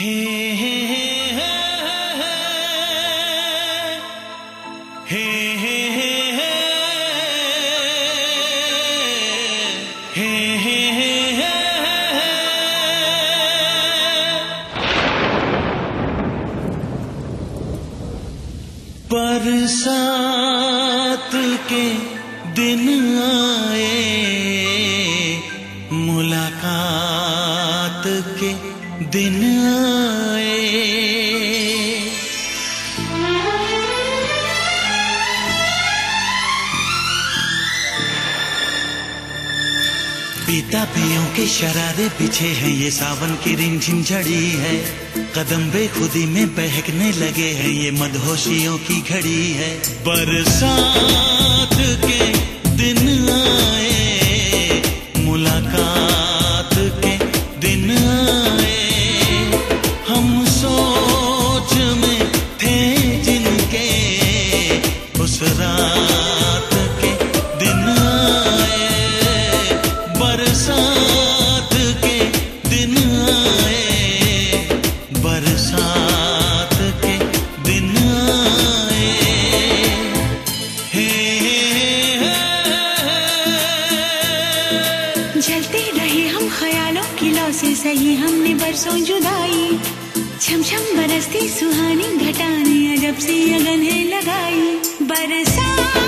हे हे हे हे हे के दिन आए दिन आए। पीता पियों के शरारे पीछे हैं, ये सावन की रिमझिम झड़ी है। कदम बेखुदी में बहकने लगे हैं, ये मदहोशियों की घड़ी है। बरसात बरसात के दिन आए, बरसात के दिन आए। हे जलते रहे हम ख्यालों की लौ से सही हमने बरसों जुदाई। छम छम बरसती सुहानी घटाने अजब सी अगन है लगाई। बरसात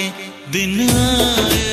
के दिन आए।